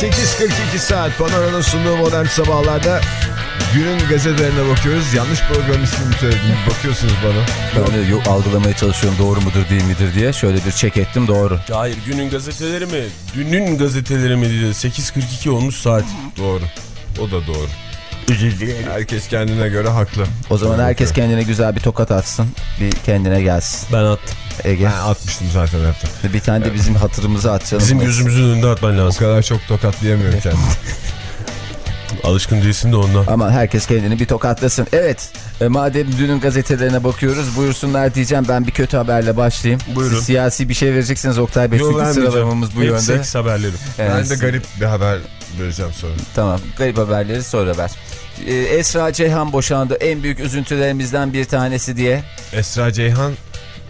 8.42 saat Panorama'nın sunduğu modern sabahlarda Günün gazetelerine bakıyoruz Yanlış program ismini söyledim Bakıyorsunuz bana Ben de yok, algılamaya çalışıyorum doğru mudur değil midir diye. Şöyle bir çek ettim doğru. Hayır günün gazeteleri mi? Dünün gazeteleri mi diye 8.42 olmuş saat. Doğru o da doğru Herkes kendine göre haklı O zaman herkes kendine güzel bir tokat atsın. Bir kendine gelsin. Ben attım. Ege. Ben atmıştım zaten hep Bir tane de bizim hatırımızı at canım. Bizim yüzümüzün önünde atman O lazım. kadar çok tokatlayamıyorum kendimi Alışkın değilsin de ondan. Ama herkes kendini bir tokatlasın. Evet e, madem dünün gazetelerine bakıyoruz buyursunlar diyeceğim. Ben bir kötü haberle başlayayım. Buyurun. Siz siyasi bir şey vereceksiniz Oktay Bey. Yo, Çünkü sıralamamız bu Hep yönde. seks haberleri. Evet, Ben de garip bir haber vereceğim sonra Tamam garip haberleri sonra ver. E, Esra Ceyhan boşandı. En büyük üzüntülerimizden bir tanesi diye. Esra Ceyhan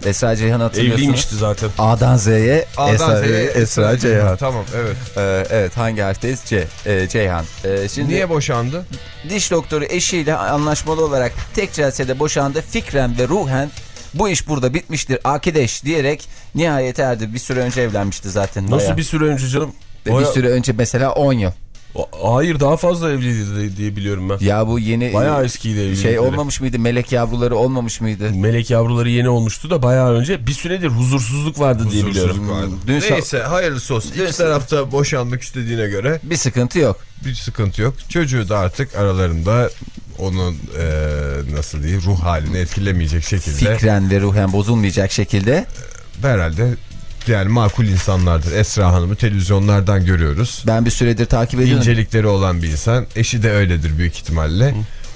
Esra Ceyhan hatırlıyorsunuz. Evliymişti zaten. A'dan Z'ye Esra, Esra Ceyhan. Tamam evet Ee, evet hangi harfteyiz? C. Ee, Ceyhan. Ee, şimdi Niye boşandı? diş doktoru eşiyle anlaşmalı olarak tek celsede boşandı. Fikren ve ruhen bu iş burada bitmiştir akideş diyerek nihayet erdi. Bir süre önce evlenmişti zaten. Nasıl bayağı. bir süre önce canım? bir Baya- süre önce mesela 10 yıl. O- Hayır daha fazla evliydi diye biliyorum ben. Ya bu yeni Bayağı eskiydi evlilikleri. şey olmamış mıydı? Melek yavruları olmamış mıydı? Melek yavruları yeni olmuştu da bayağı önce bir süredir huzursuzluk vardı diye biliyorum. Huzursuzluk vardı. Dün Neyse hayırlısı olsun. İki tarafta boşanmak istediğine göre Bir sıkıntı yok. bir sıkıntı yok. Çocuğu da artık aralarında onun eee, nasıl diyeyim ruh halini etkilemeyecek şekilde Fikren ve ruhen bozulmayacak şekilde. herhalde yani makul insanlardır. Esra Hanım'ı televizyonlardan görüyoruz. Ben bir süredir takip ediyorum. İncelikleri olan bir insan. Eşi de öyledir büyük ihtimalle.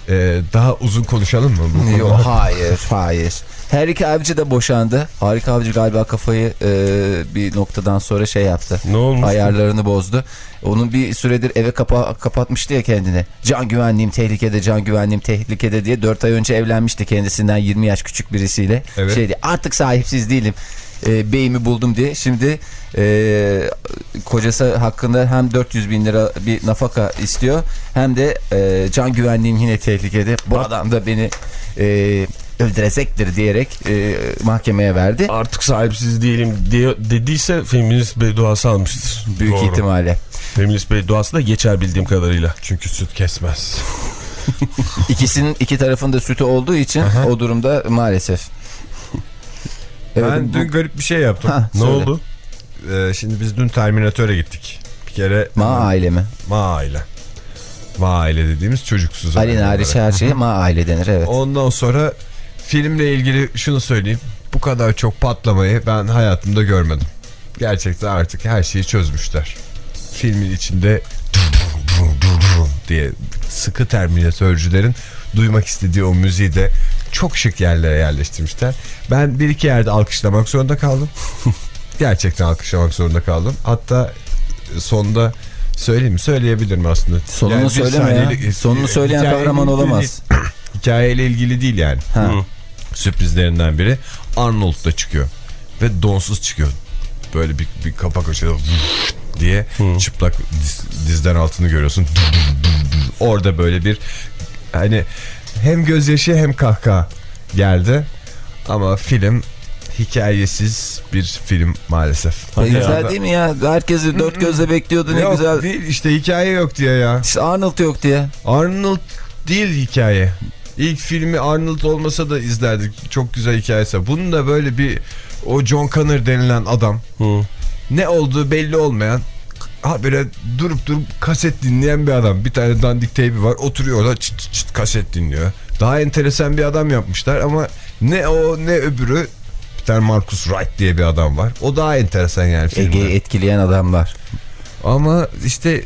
Eee, daha uzun konuşalım mı bu? Yok hayır hayır. Her iki avcı da boşandı. Harika avcı galiba kafayı e, bir noktadan sonra şey yaptı. Ne olmuş? Ayarlarını bozdu. Onun bir süredir eve kapa kapatmıştı ya kendini. Can güvenliğim tehlikede, can güvenliğim tehlikede diye 4 ay önce evlenmişti kendisinden 20 yaş küçük birisiyle. Evet. Şeydi artık sahipsiz değilim. E, beyimi buldum diye. Şimdi e, kocası hakkında hem 400 bin lira bir nafaka istiyor hem de e, can güvenliğim yine tehlikede. Bu adam da beni e, öldürecektir diyerek e, mahkemeye verdi. Artık sahipsiz değilim diye dediyse feminist bedduası almıştır. Büyük Doğru. ihtimalle. Feminist bedduası da geçer bildiğim kadarıyla. Çünkü süt kesmez. İkisinin iki tarafında sütü olduğu için o durumda maalesef. Evet, ben bu- dün garip bir şey yaptım. Ha, Ne söyle. oldu? Eee, şimdi biz dün Terminatöre gittik. Bir kere Ma aile mi? Ma aile. Ma aile dediğimiz çocuksuz. Ali hariç her şeye ma aile denir evet. Ondan sonra filmle ilgili şunu söyleyeyim. Bu kadar çok patlamayı ben hayatımda görmedim. Gerçekten artık her şeyi çözmüşler. Filmin içinde diye sıkı terminatörcülerin duymak istediği o müziği de çok şık yerlere yerleştirmişler. Ben bir iki yerde alkışlamak zorunda kaldım. Gerçekten alkışlamak zorunda kaldım. Hatta sonunda söyleyeyim mi? Söyleyebilirim aslında. Sonunu bir söyleme ya. Sonunu söyleyen kahraman olamaz. Hikayeyle ilgili değil yani. Ha. Sürprizlerinden biri Arnold da çıkıyor. Ve donsuz çıkıyor. Böyle bir, bir kapak açıyor diye çıplak diz- dizden altını görüyorsun. Orada böyle bir hani hem gözyaşı hem kahkaha geldi. Ama film hikayesiz bir film maalesef. Ne güzel değil mi ya? Herkesi dört gözle bekliyordu ne Yok güzel. değil işte hikaye yok diye ya. İşte Arnold yok diye. Arnold değil hikaye. İlk filmi Arnold olmasa da izlerdik. Çok güzel hikayesi. Bunun da böyle bir o John Connor denilen adam Hı. ne olduğu belli olmayan habire durup durup kaset dinleyen bir adam. Bir tane dandik teybi var. Oturuyor orada çıt çıt çıt kaset dinliyor. Daha enteresan bir adam yapmışlar ama ne o ne öbürü bir tane Marcus Wright diye bir adam var. O daha enteresan yani filmde. Ege'yi etkileyen adamlar. Ama işte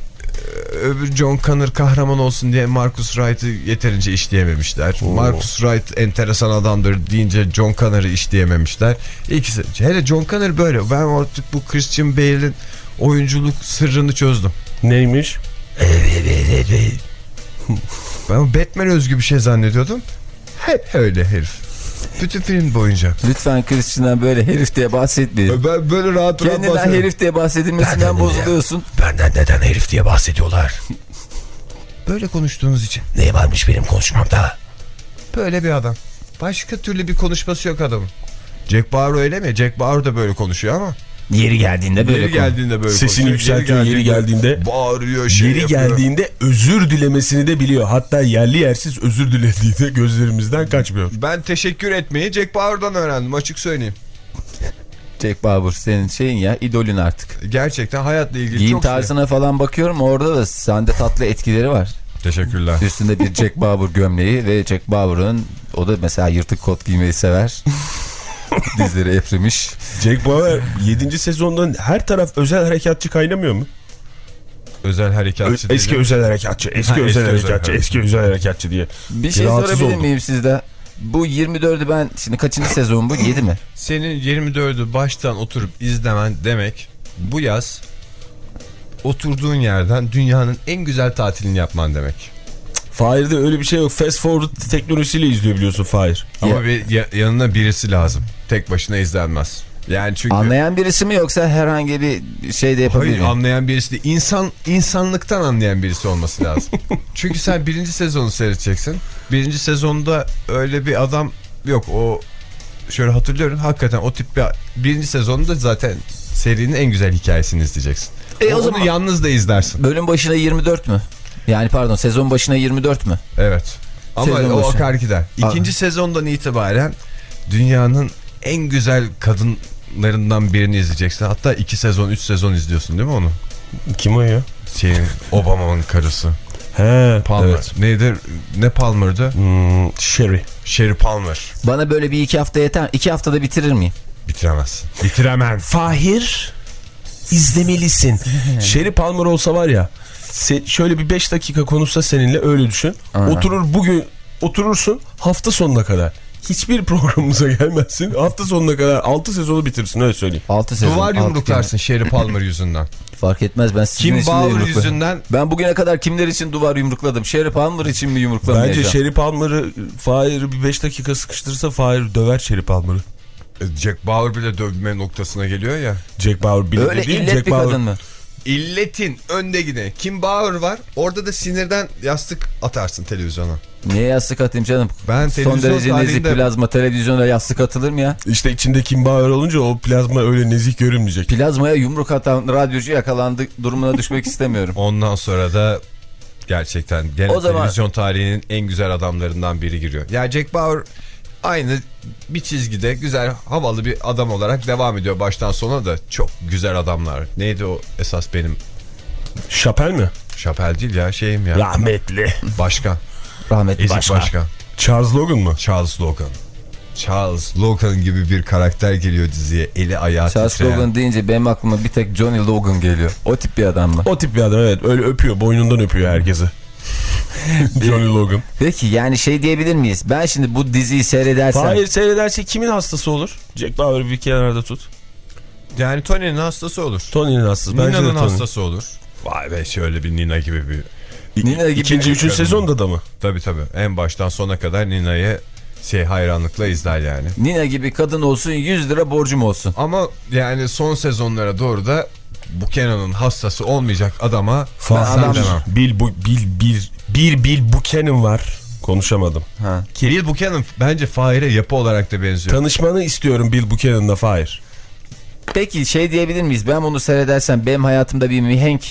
öbür John Connor kahraman olsun diye Marcus Wright'ı yeterince işleyememişler. Marcus Wright enteresan adamdır deyince John Connor'ı işleyememişler. İkisi. Hele John Connor böyle. Ben artık bu Christian Bale'in oyunculuk sırrını çözdüm. Neymiş? Ben Batman özgü bir şey zannediyordum. Hep öyle herif. Bütün film boyunca. Lütfen Christian'dan böyle herif diye bahsetmeyin. Ben böyle rahat rahat Kendinden bahsediyorum. herif diye bahsedilmesinden bozuluyorsun. Benden neden herif diye bahsediyorlar? Böyle konuştuğunuz için. Ne varmış benim konuşmamda? Böyle bir adam. Başka türlü bir konuşması yok adamın. Jack Bauer öyle mi? Jack Bauer da böyle konuşuyor ama. Yeri geldiğinde böyle Yeri geldiğinde böyle Sesini yükseltiyor, yeri geldiğinde- Bağırıyor şey Yeri yapıyor. geldiğinde özür dilemesini de biliyor. Hatta yerli yersiz özür dilediğinde gözlerimizden kaçmıyor. Ben teşekkür etmeyi Jack Bauer'dan öğrendim açık söyleyeyim. Jack Bauer senin şeyin ya idolün artık. Gerçekten hayatla ilgili Giyim çok şey. tarzına falan bakıyorum orada da sende tatlı etkileri var. Teşekkürler. Üstünde bir Jack Bauer gömleği ve Jack Bauer'ın o da mesela yırtık kot giymeyi sever. Dizleri eprimiş. Jack Bauer 7. sezondan her taraf özel harekatçı kaynamıyor mu? Özel harekatçı Ö- eski özel harekatçı, eski Ha, özel eski özel harekatçı, harekatçı. eski özel harekatçı diye. Bir şey Rahatsız sorabilir oldum. miyim sizde? Bu 24'ü ben şimdi kaçıncı sezon bu? 7 mi? Senin 24'ü baştan oturup izlemen demek bu yaz oturduğun yerden dünyanın en güzel tatilini yapman demek. Fahir'de öyle bir şey yok. Fast forward teknolojisiyle izliyor biliyorsun Fahir. Ama Ya- bir ya- yanına birisi lazım. Tek başına izlenmez. Yani çünkü Anlayan birisi mi yoksa herhangi bir şey de yapabilir Hayır mi? anlayan birisi değil. İnsan, insanlıktan anlayan birisi olması lazım. Çünkü sen birinci sezonu seyredeceksin. Birinci sezonda öyle bir adam yok. O şöyle hatırlıyorum. Hakikaten o tip bir birinci sezonda zaten serinin en güzel hikayesini izleyeceksin. E, o Onu zaman- yalnız da izlersin. Bölüm başına 24 mü? Yani pardon sezon başına 24 mü? Evet. Ama Sezon o akar gider. İkinci sezondan itibaren dünyanın en güzel kadınlarından birini izleyeceksin. Hatta iki sezon, üç sezon izliyorsun değil mi onu? Kim o ya? Şeyin Obama'nın karısı. He, Palmer. evet. Neydi? Ne Palmer'dı? Hmm, Sherry. Sherry Palmer. Bana böyle bir iki hafta yeter. İki haftada bitirir miyim? Bitiremez. Bitiremem. Fahir izlemelisin. Sherry Palmer olsa var ya şöyle bir 5 dakika konuşsa seninle öyle düşün. Aha. Oturur bugün oturursun hafta sonuna kadar. Hiçbir programımıza gelmezsin. Hafta sonuna kadar 6 sezonu bitirsin öyle söyleyeyim. 6 sezon. Duvar yumruklarsın Sherry Palmer yüzünden. Fark etmez ben sizin Kim Bauer yüzünden Ben bugüne kadar kimler için duvar yumrukladım? Sherry Palmer için mi yumruklamayacağım? Bence Sherry Palmer'ı Fahir'i bir 5 dakika sıkıştırırsa Fahir döver Sherry Palmer'ı. e, Jack Bauer bile dövme noktasına geliyor ya. Jack Bauer bile Öyle değil. illet Jack bir Bauer. kadın mı? İlletin önde gide. Kim Bauer var. Orada da sinirden yastık atarsın televizyona. Niye yastık atayım canım? Ben Son televizyon derece nezik tarihinde- plazma televizyona yastık atılır mı ya? İşte içinde Kim Bauer olunca o plazma öyle nezih görünmeyecek. Plazmaya yumruk atan radyocu yakalandı durumuna düşmek istemiyorum. Ondan sonra da gerçekten gene O zaman- televizyon tarihinin en güzel adamlarından biri giriyor. Ya Jack Bauer aynı bir çizgide güzel havalı bir adam olarak devam ediyor baştan sona da çok güzel adamlar. Neydi o esas benim Şapel mi? Şapel değil ya şeyim ya. Rahmetli. Başkan. Rahmetli Ezik başkan. başkan. Charles Logan mı? Charles Logan. Charles Logan gibi bir karakter geliyor diziye. Eli ayağı Charles titreyen. Logan deyince benim aklıma bir tek Johnny Logan geliyor. O tip bir adam mı? O tip bir adam evet. Öyle öpüyor. Boynundan öpüyor herkesi. Johnny Logan. Peki yani şey diyebilir miyiz? Ben şimdi bu diziyi seyredersem... Fahir seyrederse kimin hastası olur? Jack Bauer'ı bir kenarda tut. Yani Tony'nin hastası olur. Tony'nin hastası. Nina'nın Tony. hastası olur. Vay be şöyle bir Nina gibi bir Nina gibi İkinci, üçüncü sezonda da mı? Tabii tabii. En baştan sona kadar Nina'yı şey hayranlıkla izler yani. Nina gibi kadın olsun 100 lira borcum olsun. Ama yani son sezonlara doğru da bu Kenan'ın hastası olmayacak adama Fahir. adam- demem. Bill, bu, Bill, bir, bir Bill Buchanan var. Konuşamadım. Ha. Bill Buchanan bence Fahir'e yapı olarak da benziyor. Tanışmanı istiyorum Bill Buchanan'la Fahir. Peki şey diyebilir miyiz? Ben bunu seyredersem benim hayatımda bir mihenk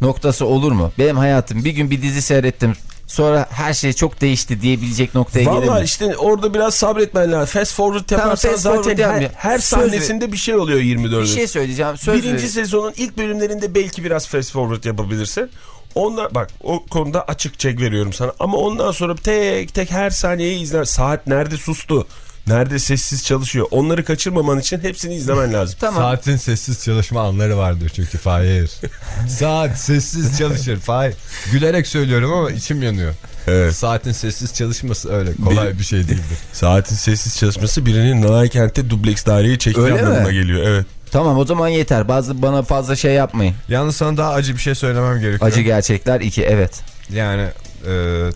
noktası olur mu? Benim hayatım bir gün bir dizi seyrettim. Sonra her şey çok değişti diyebilecek noktaya gelir Valla işte orada biraz sabretmen lazım. Fast forward Tamam, yaparsan fast forward zaten her, her sahnesinde bir şey oluyor 24'ün. Bir şey söyleyeceğim. Söz Birinci verin. sezonun ilk bölümlerinde belki biraz fast forward yapabilirsin. Onlar bak o konuda açık çek veriyorum sana. Ama ondan sonra tek tek her saniyeyi izler. Saat nerede sustu? Nerede sessiz çalışıyor. Onları kaçırmaman için hepsini izlemen lazım. Tamam. Saatin sessiz çalışma anları vardır çünkü Fahir. Saat sessiz çalışır Fahir. Gülerek söylüyorum ama içim yanıyor. Evet. Saatin sessiz çalışması öyle kolay bir şey değildir. Saatin sessiz çalışması birinin Nalay Kent'te dubleks daireyi çektiği Öyle mi? anlamına geliyor. Evet. Tamam o zaman yeter. Bazı bana fazla şey yapmayın. Yalnız sana daha acı bir şey söylemem gerekiyor. Acı gerçekler 2 evet. Yani e,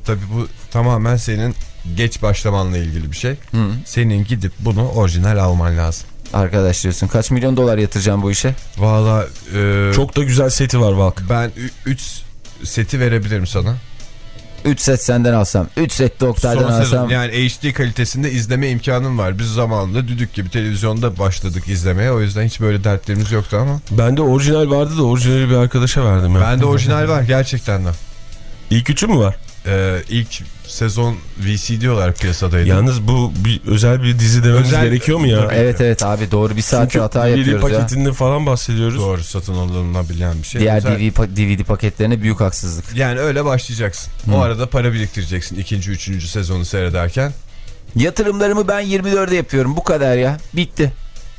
tabii bu tamamen senin geç başlamanla ilgili bir şey. Senin gidip bunu orijinal alman lazım. Arkadaş diyorsun kaç milyon dolar yatıracağım bu işe? Valla e, Çok da güzel seti var Valk. ben 3 seti verebilirim sana. 3 set senden alsam. 3 set de Oktay'dan Son sezon alsam. yani HD kalitesinde izleme imkanın var. Biz zamanında düdük gibi televizyonda başladık izlemeye. O yüzden hiç böyle dertlerimiz yoktu ama. Bende orijinal vardı da orijinali bir arkadaşa verdim. Ya. Bende orijinal var gerçekten de. İlk üçü mü var? Ee, ilk sezon VCD olarak piyasadaydı. Yalnız bu bir özel bir dizi dememiz Özel- gerekiyor mu ya? Evet evet abi doğru bir saat Çünkü hata DVD yapıyoruz ya. paketinden falan bahsediyoruz. Doğru satın alınabilen bir şey. Diğer Özel- DVD, DVD paketlerine büyük haksızlık. Yani öyle başlayacaksın. O arada para biriktireceksin ikinci, üçüncü sezonu seyrederken. Yatırımlarımı ben 24'e yapıyorum bu kadar ya. Bitti.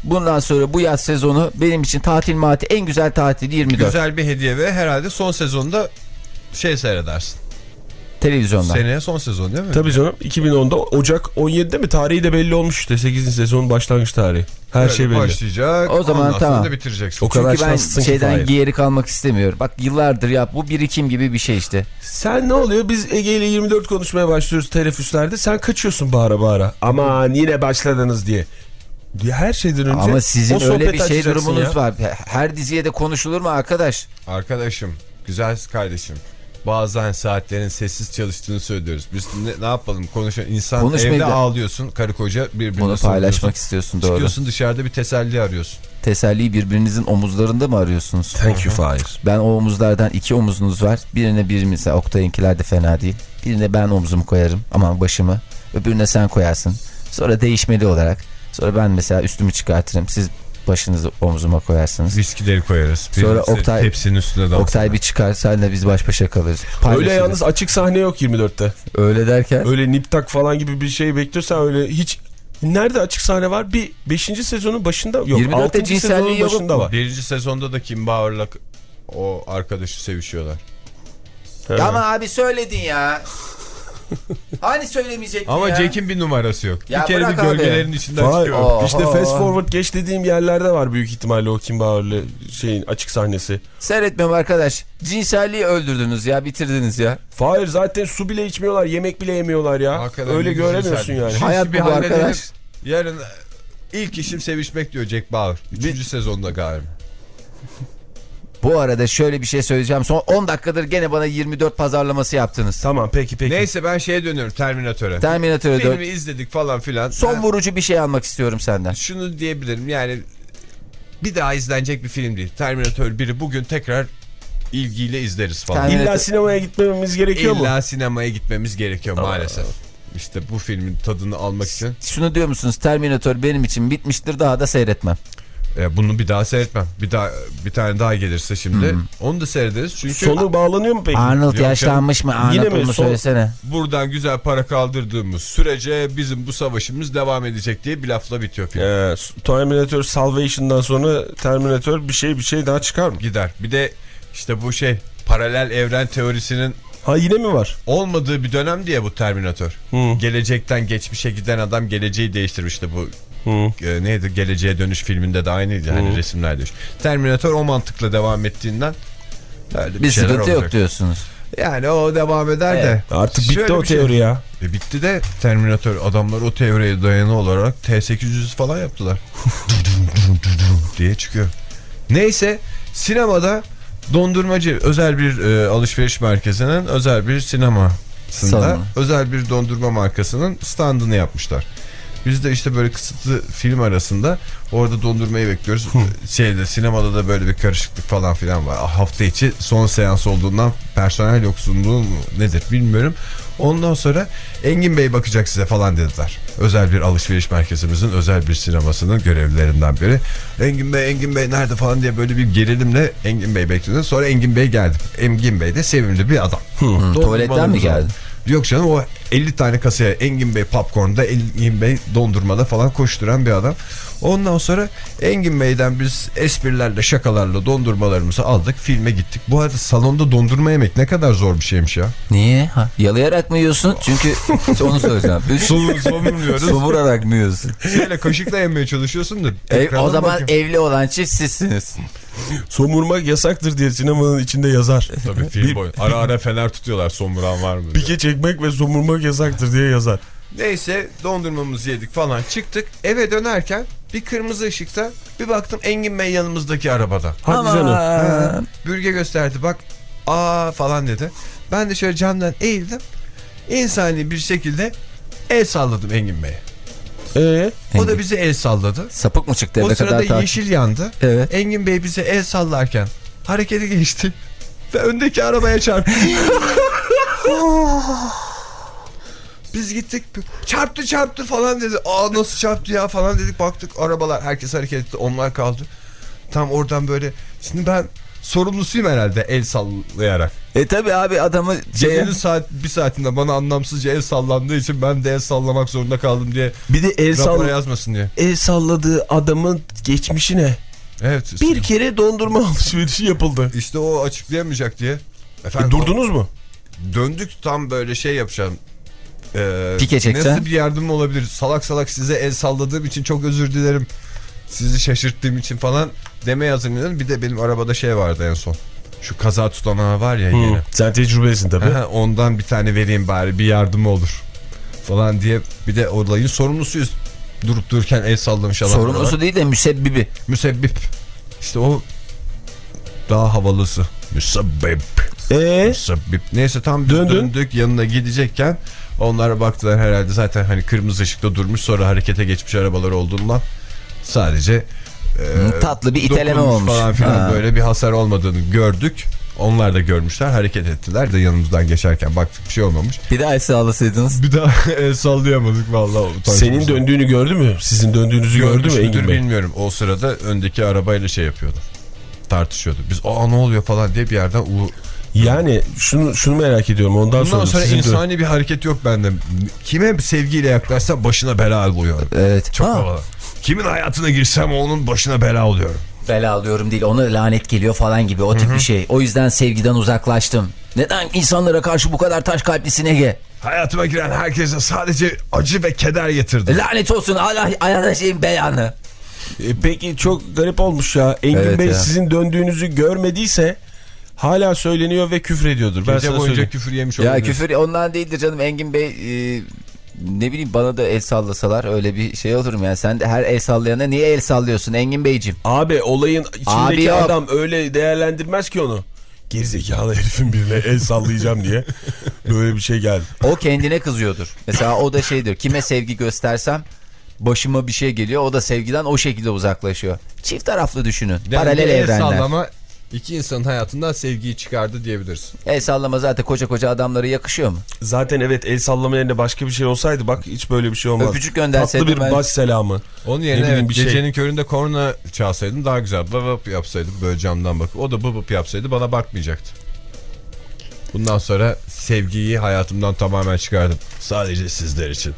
Bundan sonra bu yaz sezonu benim için tatil mati en güzel tatil 24. Güzel bir hediye ve herhalde son sezonda şey seyredersin. Televizyonda. Seneye son sezon değil mi? Tabii canım 2010'da Ocak 17'de mi? Tarihi de belli olmuş işte 8. sezonun başlangıç tarihi. Her Böyle şey belli. Başlayacak. O zaman ondan sonra tamam. da bitireceksin. O kadar Çünkü ben ki şeyden Fahir. geri kalmak istemiyorum. Bak yıllardır ya bu birikim gibi bir şey işte. Sen ne oluyor? Biz Ege ile 24 konuşmaya başlıyoruz teneffüslerde. Sen kaçıyorsun bağıra bağıra. Aman yine başladınız diye. Her şeyden önce Ama sizin öyle bir şey durumunuz ya. var. Her diziye de konuşulur mu arkadaş? Arkadaşım, güzel kardeşim. Bazen saatlerin sessiz çalıştığını söylüyoruz. Biz ne, ne yapalım konuşan insan Konuşmayı evde da- ağlıyorsun. Karı koca birbirine Bunu paylaşmak istiyorsun doğru. Çıkıyorsun dışarıda bir teselli arıyorsun. Teselliyi birbirinizin omuzlarında mı arıyorsunuz? Thank you Fahir. Ben o omuzlardan iki omuzunuz var. Birine bir mesela Oktay'ınkiler de fena değil. Birine ben omuzumu koyarım aman başımı. Öbürüne sen koyarsın. Sonra değişmeli olarak. Sonra ben mesela üstümü çıkartırım. Siz başınızı omzuma koyarsınız. Viskileri koyarız. Sonra Birisi Oktay- Hepsinin üstüne dans. Oktay bir çıkar senle biz baş başa kalırız. Öyle Paylaşırız. yalnız açık sahne yok 24'te. Öyle derken. Öyle niptak falan gibi bir şey bekliyorsan öyle hiç... Nerede açık sahne var? Bir 5. sezonun başında yok. 24'te 6. cinselliği sezonun yok başında var. Birinci sezonda da Kim Bauer'la o arkadaşı sevişiyorlar. Evet. Ama abi söyledin ya. hani söylemeyecektin Ama ya. Jack'in bir numarası yok. Ya bir kere de bırak abi. gölgelerin içinden Vay, çıkıyor. Oha. İşte fast forward geç dediğim yerlerde var büyük ihtimalle o Kim Bauer'le şeyin açık sahnesi. Seyretmem arkadaş. Cinselliği öldürdünüz ya bitirdiniz ya. Hayır zaten su bile içmiyorlar yemek bile yemiyorlar ya. Hakikaten Öyle göremiyorsun yani. Şu Hayat bir bu arkadaş. Yarın ilk işim sevişmek diyor Jack Bauer. Üçüncü sezonda galiba. Bu arada şöyle bir şey söyleyeceğim. Son 10 dakikadır gene bana 24 pazarlaması yaptınız. Tamam peki peki. Neyse ben şeye dönüyorum Terminator'a. Terminator'a Filmi dön. izledik falan filan. Son Ben vurucu bir şey almak istiyorum senden. Şunu diyebilirim yani bir daha izlenecek bir film değil. Terminator 1'i bugün tekrar ilgiyle izleriz falan. Terminator- İlla sinemaya gitmememiz gerekiyor mu? İlla sinemaya gitmemiz gerekiyor maalesef. İşte bu filmin tadını almak için Şunu diyor musunuz? Terminator benim için bitmiştir daha da seyretmem. E, bunu bir daha seyretmem. Bir daha bir tane daha gelirse şimdi onu da seyrederiz. Çünkü Sonu bağlanıyor mu peki? Arnold Yok yaşlanmış mı? Yine Arnold mi? mu Son- söylesene. buradan güzel para kaldırdığımız sürece bizim bu savaşımız devam edecek diye bir lafla bitiyor film. Ee, Terminator Salvation'dan sonra Terminator bir şey bir şey daha çıkar mı? Gider. Bir de işte bu şey paralel evren teorisinin Ha yine mi var? olmadığı bir dönem diye bu Terminator. Hı. Gelecekten geçmişe giden adam geleceği değiştirmişti bu Hı. E, neydi geleceğe dönüş filminde de aynıydı hani resimler değiş. Terminator o mantıkla devam ettiğinden öyle Bir şeyler sıkıntı yok olacak. diyorsunuz. Yani o devam eder de. Artık bitti Şöyle o bir şey- teori ya. E bitti de Terminator adamlar o teoriye dayanı olarak T-800 falan yaptılar. diye çıkıyor. Neyse sinemada dondurmacı özel bir e, alışveriş merkezinin özel bir sinemasında Salonu. özel bir dondurma markasının standını yapmışlar. Biz de işte böyle kısıtlı film arasında orada dondurmayı bekliyoruz. Şeyde sinemada da böyle bir karışıklık falan filan var. Hafta içi son seans olduğundan personel yoksunluğu nedir bilmiyorum. Ondan sonra Engin Bey bakacak size falan dediler. Özel bir alışveriş merkezimizin özel bir sinemasının görevlilerinden biri. Engin Bey, Engin Bey nerede falan diye böyle bir gerilimle Engin Bey bekledi. Sonra Engin Bey geldi. Engin Bey de sevimli bir adam. tuvaletten mi geldi? Yok canım o 50 tane kasaya Engin Bey popcorn'da Engin Bey dondurmada falan koşturan bir adam. Ondan sonra Engin Bey'den biz esprilerle şakalarla dondurmalarımızı aldık filme gittik. Bu arada salonda dondurma yemek ne kadar zor bir şeymiş ya. Niye? Ha, yalayarak mı yiyorsun? Çünkü onu söyleyeceğim. Üç, Somurmuyoruz. Somurarak mı yiyorsun? Şöyle kaşıkla yemeye çalışıyorsun da. Ev, o zaman bakıyorum. evli olan çift sizsiniz. Somurmak yasaktır diye sinemanın içinde yazar. Tabii film boyu. Ara ara fener tutuyorlar somuran var mı? diye. Pike çekmek ve somurmak yasaktır diye yazar. Neyse dondurmamızı yedik falan çıktık. Eve dönerken bir kırmızı ışıkta bir baktım Engin Bey yanımızdaki arabada. Hadi canım. Ha, bürge gösterdi bak aa falan dedi. Ben de şöyle camdan eğildim. İnsani bir şekilde el salladım Engin Bey'e. Ee, O da bize el salladı. Sapık mı çıktı? O sırada kadar yeşil yandı. Evet. Engin Bey bize el sallarken harekete geçti. Ve öndeki arabaya çarptı. Biz gittik çarptı çarptı falan dedi. Aa nasıl çarptı ya falan dedik baktık arabalar herkes hareket etti onlar kaldı. Tam oradan böyle şimdi ben sorumlusuyum herhalde el sallayarak. E tabi abi adamı. Gecenin saat bir saatinde bana anlamsızca el sallandığı için ben de el sallamak zorunda kaldım diye bir de el, sall yazmasın diye. el salladığı adamın geçmişi ne? Evet. Bir kere dondurma alışverişi yapıldı. işte o açıklayamayacak diye. E, Efendim, durdunuz mu? döndük tam böyle şey yapacağım. Ee, Pike çekeceksin. Nasıl bir yardım olabilir? Salak salak size el salladığım için çok özür dilerim. Sizi şaşırttığım için falan demeye hazırlanıyorum. Bir de benim arabada şey vardı en son. Şu kaza tutanağı var ya yine. Sen tecrübelisin tabii. Ondan bir tane vereyim bari bir yardım olur. Falan diye bir de olayın sorumlusuyuz. Durup dururken el sallamış adam. Sorumlusu değil de müsebbibi. Müsebbip. İşte o daha havalısı. Müsebbip. Ee, Müsebbip. Neyse tam biz Döndün. döndük yanına gidecekken onlar baktılar herhalde zaten hani kırmızı ışıkta durmuş sonra harekete geçmiş arabalar olduğundan sadece e, Tatlı bir iteleme olmuş. falan filan Ha. böyle bir hasar olmadığını gördük. Onlar da görmüşler hareket ettiler de yanımızdan geçerken baktık bir şey olmamış. Bir daha el sağlasaydınız. Bir daha el sallayamadık vallahi. senin döndüğünü gördü mü? Sizin döndüğünüzü gördü mü Engin Bey? bilmiyorum. O sırada öndeki arabayla şey yapıyordu. Tartışıyordu. Biz aa ne oluyor falan diye bir yerden u Yani şunu şunu merak ediyorum. Ondan Bundan sonra, sonra insani bir hareket yok bende. Kime sevgiyle yaklaşsam başına bela oluyor. Evet. Çok Ha, havalı. Kimin hayatına girsem onun başına bela oluyorum. Bela alıyorum değil ona lanet geliyor falan gibi o tip bir şey. O yüzden sevgiden uzaklaştım. Neden insanlara karşı bu kadar taş kalplisin Ege? Hayatıma giren herkese sadece acı ve keder getirdim. Lanet olsun Allah ayağına şeyin beyanı. E, peki çok garip olmuş ya. Engin Evet Bey ya. sizin döndüğünüzü görmediyse hala söyleniyor ve küfrediyordur. Ben Gece boyunca söyleyeyim. küfür yemiş Ya olabilir. küfür ondan değildir canım Engin Bey. e, ne bileyim bana da el sallasalar öyle bir şey olurum yani. Sen de her el sallayana niye el sallıyorsun Engin Beyciğim? Abi olayın içindeki Abi yok. adam öyle değerlendirmez ki onu. Gerizekalı herifin birine el sallayacağım diye böyle bir şey geldi. O kendine kızıyordur. Mesela o da şeydir. Kime sevgi göstersem başıma bir şey geliyor. O da sevgiden o şekilde uzaklaşıyor. Çift taraflı düşünün. Yani Paralel evrenler. sallama iki insanın hayatından sevgiyi çıkardı diyebiliriz. El sallama zaten koca koca adamlara yakışıyor mu? Zaten evet el sallama yerine başka bir şey olsaydı bak hiç böyle bir şey olmaz. Öpücük gönderseydim Tatlı bir ben- baş selamı. Onun Ne yerine evet, bir şey. gecenin köründe korna çalsaydım daha güzel. Babap yapsaydım böyle camdan bakıp. O da babap yapsaydı bana bakmayacaktı. Bundan sonra sevgiyi hayatımdan tamamen çıkardım. Sadece sizler için.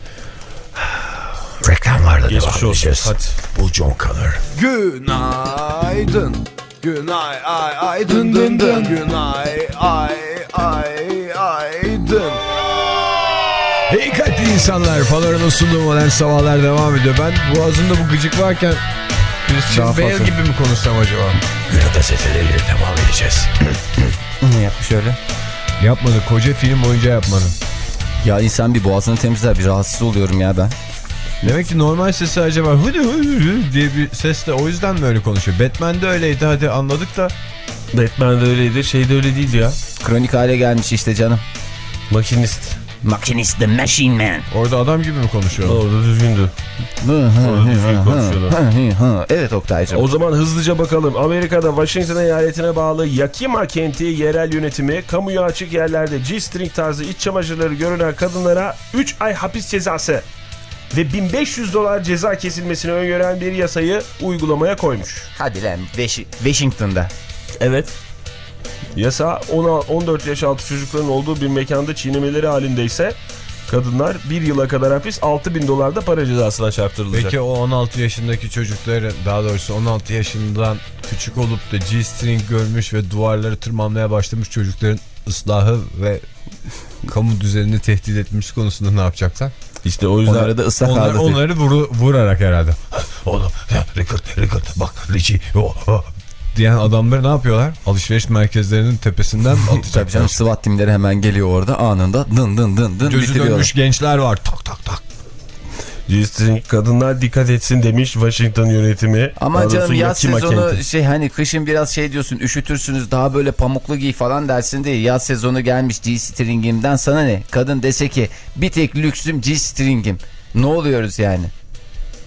Reklamlarla Geçmiş devam olsun. edeceğiz. Hadi. Bu John Connor. Günaydın. Günay ay ay dın dın dın. Günay ay ay ay dın. Hey kalpli insanlar Panorama sunduğu modern sabahlar devam ediyor. Ben boğazımda bu gıcık varken Christian Daha Bale fazla. gibi mi konuşsam acaba? Günü gazeteleriyle devam edeceğiz. Ne yapmış öyle? Yapmadı. Koca film boyunca yapmadı. Ya insan bir boğazını temizler. Bir rahatsız oluyorum ya ben. Demek ki normal sesi acaba hıdı hıdı diye bir ses de o yüzden mi öyle konuşuyor? Batman'de öyleydi hadi anladık da. Batman de öyleydi şey de öyle değildi ya. Kronik hale gelmiş işte canım. Makinist. Machinist the Machine Man. Orada adam gibi mi konuşuyor? Orada düzgündü. Orada düzgün konuşuyordu. Evet Oktay'cığım. O zaman hızlıca bakalım. Amerika'da Washington eyaletine bağlı Yakima kenti yerel yönetimi kamuya açık yerlerde G-string tarzı iç çamaşırları görünen kadınlara 3 ay hapis cezası ve 1500 dolar ceza kesilmesini öngören bir yasayı uygulamaya koymuş. Hadi lan Washi- Washington'da. Evet. Yasa 10 14 yaş altı çocukların olduğu bir mekanda çiğnemeleri halinde ise kadınlar bir yıla kadar hapis 6 bin dolar da para cezasına çarptırılacak. Peki o 16 yaşındaki çocukları daha doğrusu 16 yaşından küçük olup da G-string görmüş ve duvarları tırmanmaya başlamış çocukların ıslahı ve kamu düzenini tehdit etmiş konusunda ne yapacaklar? İşte o yüzden Onlara da ıslak Onlar, onları vuru- vurarak herhalde. Oğlum ya, Rickard Rickard bak Richie oh, oh. Diyen adamları ne yapıyorlar? Alışveriş merkezlerinin tepesinden Tabii atacaklar. canım SWAT timleri hemen geliyor orada anında dın dın dın dın Gözü bitiriyorlar. dönmüş gençler var. Tak tak tak. G-string kadınlar dikkat etsin demiş Washington yönetimi. Ama canım yaz sezonu kenti. şey hani kışın biraz şey diyorsun üşütürsünüz daha böyle pamuklu giy falan dersin diye yaz sezonu gelmiş G-stringimden sana ne? Kadın dese ki bir tek lüksüm G-stringim. Ne oluyoruz yani?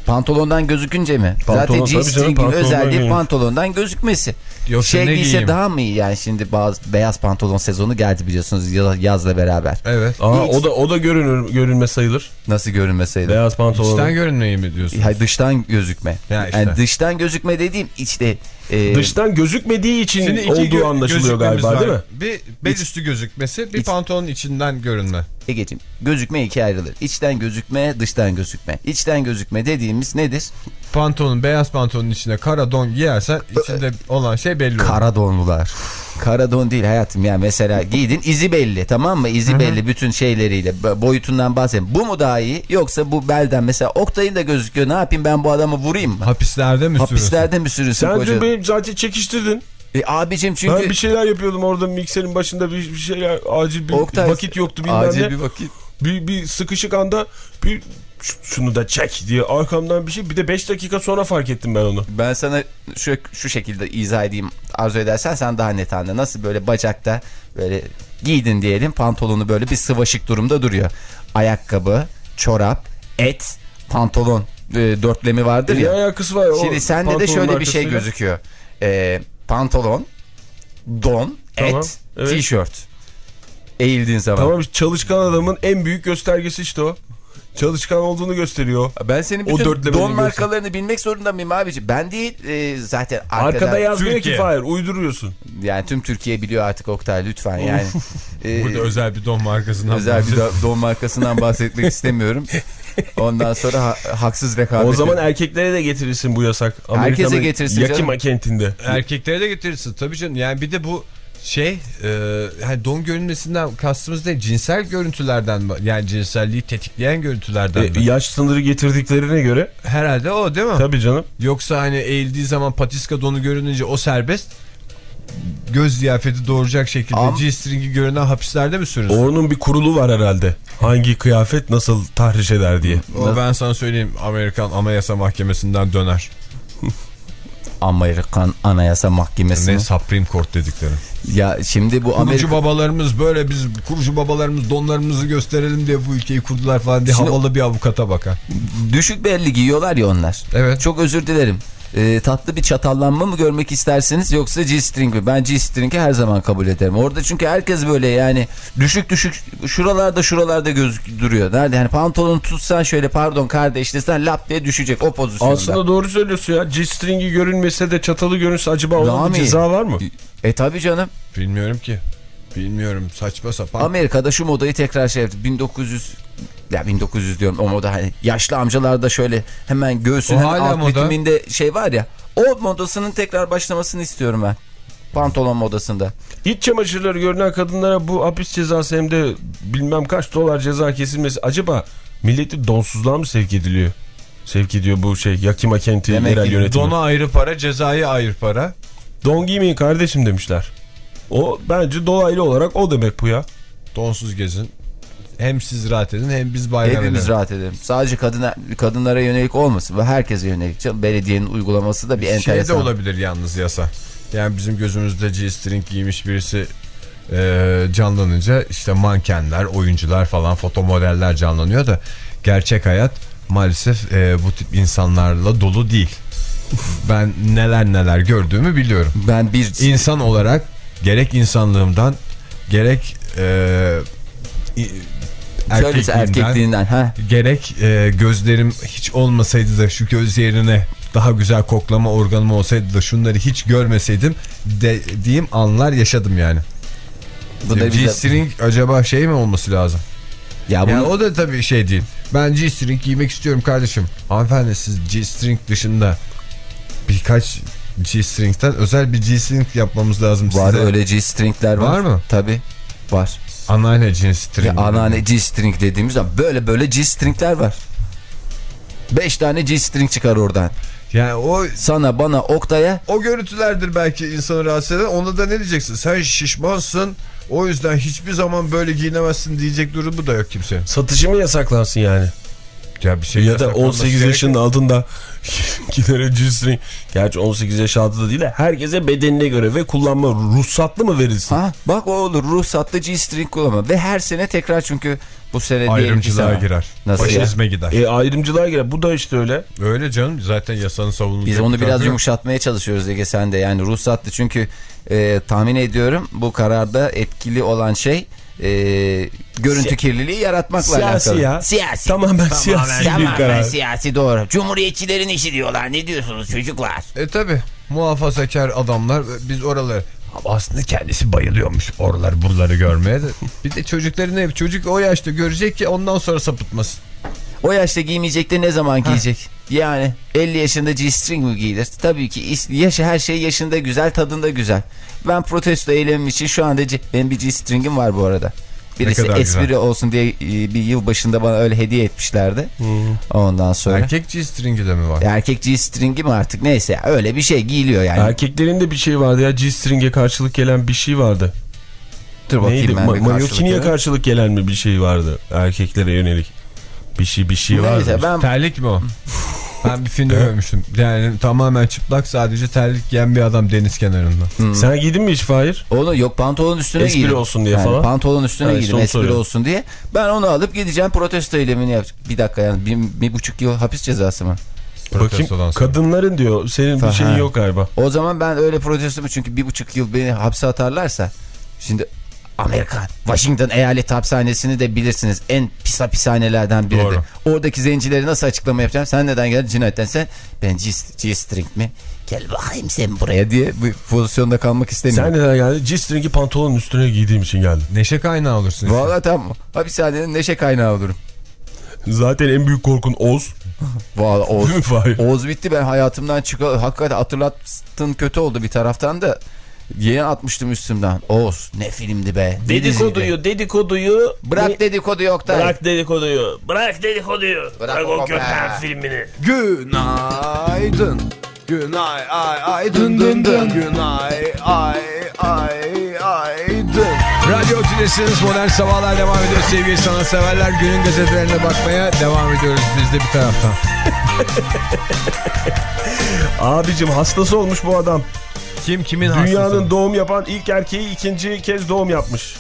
Pantolondan gözükünce mi? Pantolon, Zaten G-stringin özelliği pantolondan gözükmesi. Yoksa şey ne giyse giyeyim? daha mı iyi yani şimdi bazı beyaz pantolon sezonu geldi biliyorsunuz yaz- yazla beraber. Evet. Aa, Hiç. o da o da görünür görünme sayılır. Nasıl görünmeseydi? Beyaz pantolon. İçten görünmeyi mi diyorsun? Hayır dıştan gözükme. Ya işte. Yani dıştan gözükme dediğim işte e, Dıştan gözükmediği için Şimdi iki olduğu anlaşılıyor galiba değil mi? var. Bir bel üstü gözükmesi, bir İç- pantolonun içinden görünme. Egeciğim gözükme ikiye ayrılır. İçten gözükme, dıştan gözükme. İçten gözükme dediğimiz nedir? Pantolonun, beyaz pantolonun içine kara don giyersen içinde olan şey belli olur. Kara donlular. Kara don değil hayatım ya mesela giydin izi belli tamam mı? İzi belli bütün şeyleriyle bo- boyutundan bahsedeyim. Bu mu daha iyi yoksa bu belden mesela Oktay'ın da gözüküyor ne yapayım ben bu adamı vurayım mı? Hapislerde mi sürüyorsun? Hapislerde mi sürünsün Sen koca? dün beni zaten çekiştirdin. E, abicim çünkü Ben bir şeyler yapıyordum orada mikserin başında bir, bir şeyler acil bir Oktay, vakit yoktu bilmem acil ne. bir vakit. Bir, bir sıkışık anda bir şunu da çek diye arkamdan bir şey bir de 5 dakika sonra fark ettim ben onu. Ben sana şu, şu şekilde izah edeyim arzu edersen sen daha net anla. Nasıl böyle bacakta böyle giydin diyelim pantolonu böyle bir sıvaşık durumda duruyor. Ayakkabı, çorap, et, pantolon e, dörtlemi vardır Ne ya. alakası var? Şimdi sende de şöyle bir şey gözüküyor. E, pantolon, don, Tamam, et, evet. tişört. Eğildiğin zaman. Tamam çalışkan adamın en büyük göstergesi işte o. Çalışkan olduğunu gösteriyor. Ben senin O bütün dörtlemenin don göster- markalarını bilmek zorunda mıyım abiciğim? Ben değil e, zaten arkada. Arkada yazmıyor ki Türkiye. Fahir uyduruyorsun. Yani tüm Türkiye biliyor artık Oktay lütfen yani. Ee, Burada özel bir don markasından özel bir don markasından bahsetmek istemiyorum. Ondan sonra ha- haksız rekabet. O zaman erkeklere de getirirsin bu yasak. Amerika'nın getirsin Yakima kentinde. Erkeklere de getirirsin tabii canım. Yani bir de bu şey e, yani don görünmesinden kastımız ne? Cinsel görüntülerden mi? Yani cinselliği tetikleyen görüntülerden E, mi? yaş sınırı getirdiklerine göre Herhalde o değil mi? tabii canım. Yoksa hani eğildiği zaman patiska donu görününce o serbest. Göz ziyafeti doğuracak şekilde G-string'i görünen hapislerde mi sürünsün? Onun bir kurulu var herhalde. Hangi kıyafet nasıl tahriş eder diye. O ben sana söyleyeyim Amerikan Anayasa Mahkemesi'nden döner. Amerikan Anayasa Mahkemesi. Ne Supreme Court dedikleri. Ya şimdi bu Kurucu Amerika babalarımız böyle biz kurucu babalarımız donlarımızı gösterelim diye bu ülkeyi kurdular falan diye Şimdi- havalı bir avukata bakar. düşük belli giyiyorlar ya onlar. Evet. Çok özür dilerim. Ee, tatlı bir çatallanma mı görmek istersiniz yoksa G-string mi? Ben G-string'i her zaman kabul ederim. Orada çünkü herkes böyle yani düşük düşük şuralarda şuralarda gözük duruyor. Nerede yani pantolonu tutsan şöyle pardon kardeş desen lap diye düşecek o pozisyonda. Aslında doğru söylüyorsun ya. G-string'i görünmese de çatalı görünse acaba bir ceza var mı? E tabi canım. Bilmiyorum ki. Bilmiyorum saçma sapan. Amerika'da şu modayı tekrar şey yaptı. 1900 ya 1900 diyorum o moda hani yaşlı amcalar da şöyle hemen göğsünün alt moda. bitiminde şey var ya. O modasının tekrar başlamasını istiyorum ben. Pantolon modasında. İç çamaşırları görünen kadınlara bu hapis cezası hem de bilmem kaç dolar ceza kesilmesi acaba milleti donsuzluğa mı sevk ediliyor? Sevk ediyor bu şey Yakima kenti Demek yerel ki yönetimi. Dona ayrı para cezayı ayrı para. Don giymeyin kardeşim demişler. O bence dolaylı olarak o demek bu ya. Donsuz gezin. Hem siz rahat edin hem biz bayram Hepimiz edelim. rahat edelim. Sadece kadına, kadınlara yönelik olmasın ve herkese yönelik. Belediyenin uygulaması da bir Şey de enteresan. olabilir yalnız yasa. Yani bizim gözümüzde G-string giymiş birisi e, canlanınca işte mankenler, oyuncular falan foto modeller canlanıyor da gerçek hayat maalesef e, bu tip insanlarla dolu değil. Ben neler neler gördüğümü biliyorum. Ben bir İnsan olarak gerek insanlığımdan gerek e, Söylese erkekliğinden. Ha. gerek e, gözlerim hiç olmasaydı da şu göz yerine daha güzel koklama organım olsaydı da şunları hiç görmeseydim dediğim anlar yaşadım yani. Bu da G-string acaba şey mi olması lazım? Ya Yani bunu o da tabii şey değil. Ben G-string giymek istiyorum kardeşim. Hanımefendi siz G-string dışında birkaç G-string'ten özel bir G-string yapmamız lazım var size. öyle G-stringler var. Var mı? Tabii var. Anneanne G-string. Ya anneanne G-string dediğimiz zaman böyle böyle G-stringler var. 5 tane G-string çıkar oradan. Yani o Sana bana Oktay'a o görüntülerdir belki insanı rahatsız eden. Ona da ne diyeceksin? Sen şişmansın. O yüzden hiçbir zaman böyle giyinemezsin diyecek durumu da yok kimse. Satışı mı yasaklansın yani? Ya bir şey ya da yasaklanması 18 gerek yaşının altında giderek G-string. Gerçi 18 yaş altı da değil de herkese bedenine göre ve kullanma ruhsatlı mı verilsin? ha bak o olur ruhsatlı G-string kullanma ve her sene tekrar çünkü bu sene Ayrımcılığa girer. Nasıl ya? Faşizme gider. E ayrımcılığa girer. Bu da işte öyle. Öyle canım zaten yasanın savunulduğu. Biz onu bir biraz yumuşatmaya çalışıyoruz Ege sen de yani ruhsatlı çünkü e, tahmin ediyorum bu kararda etkili olan şey e, görüntü Si- kirliliği yaratmakla Siyasi alakalı. ya. Siyasi. Tamamen siyasi bir Tamamen karar. siyasi doğru. Cumhuriyetçilerin işi diyorlar. Ne diyorsunuz çocuklar? E tabi muhafazakar adamlar biz oraları Ama aslında kendisi bayılıyormuş oralar buraları görmeye de. Bir de çocukların hep çocuk o yaşta görecek ki ondan sonra sapıtmasın. O yaşta giymeyecek de ne zaman giyecek? Yani 50 yaşında G-string mi giyilir? Tabii ki yaşı her şey yaşında güzel, tadında güzel. Ben protesto eylemim için şu anda C- benim bir G-string'im var bu arada. Birisi espri güzel. olsun diye e, bir yıl başında bana öyle hediye etmişlerdi. Ondan sonra. Erkek, G-string'i de mi var? Erkek G-string'i mi artık neyse öyle bir şey giyiliyor yani. Erkeklerin de bir şey vardı ya G-string'e karşılık gelen bir şey vardı. Dur bakayım Neydi? ben Ma Mayokini'ye karşılık gelen mi bir şey vardı erkeklere yönelik? Bir şey bir şey. Neyse ben Terlik mi o? Ben bir filmde görmüştüm. Yani tamamen çıplak sadece terlik giyen bir adam deniz kenarında. Sen giydin mi hiç Fahir? Onu yok pantolon üstüne Espri giydim. olsun diye Yani falan. Pantolon üstüne Evet, giydim espri soruyorum. olsun diye. Ben onu alıp gideceğim protesto eylemini yapacağım. Bir dakika yani bir, bir buçuk yıl hapis cezası mı? Bakayım sonra. kadınların diyor senin bir Ha. şeyin yok galiba. O zaman ben öyle protesto mu? Çünkü bir buçuk yıl beni hapse atarlarsa. Şimdi Amerika, Washington eyalet hapishanesini de bilirsiniz. En pis hapishanelerden biridir. Doğru. Oradaki zencileri nasıl açıklama yapacağım? Sen neden geldin cinayetten sen? Ben G-string mi? Gel bakayım sen buraya diye bu pozisyonda kalmak istemiyorum. Sen neden geldin? G-string'i pantolonun üstüne giydiğim için geldin. Neşe kaynağı olursun. işte. Valla tamam. Hapishanenin neşe kaynağı olurum. Zaten en büyük korkun Oz. Valla Fahir? Oğuz bitti ben hayatımdan çıkıyor. Hakikaten hatırlattın kötü oldu bir taraftan da. Yeni atmıştım üstümden. Oğuz ne filmdi be. Dedikoduyu, dedikoduyu. Bırak Ne- dedikodu yok da. Bırak dedikoduyu. Bırak dedikoduyu. Bırak Bırak, o köpen filmini. Günaydın. Günay ay ay dın dın dın. Günay ay ay ay. Radyo Tülesi'niz Modern Sabahlar devam ediyor sevgili sanatseverler. Günün gazetelerine bakmaya devam ediyoruz biz de bir taraftan. Abicim hastası olmuş bu adam. Kim kimin Dünyanın hastası? doğum yapan ilk erkeği ikinci kez doğum yapmış.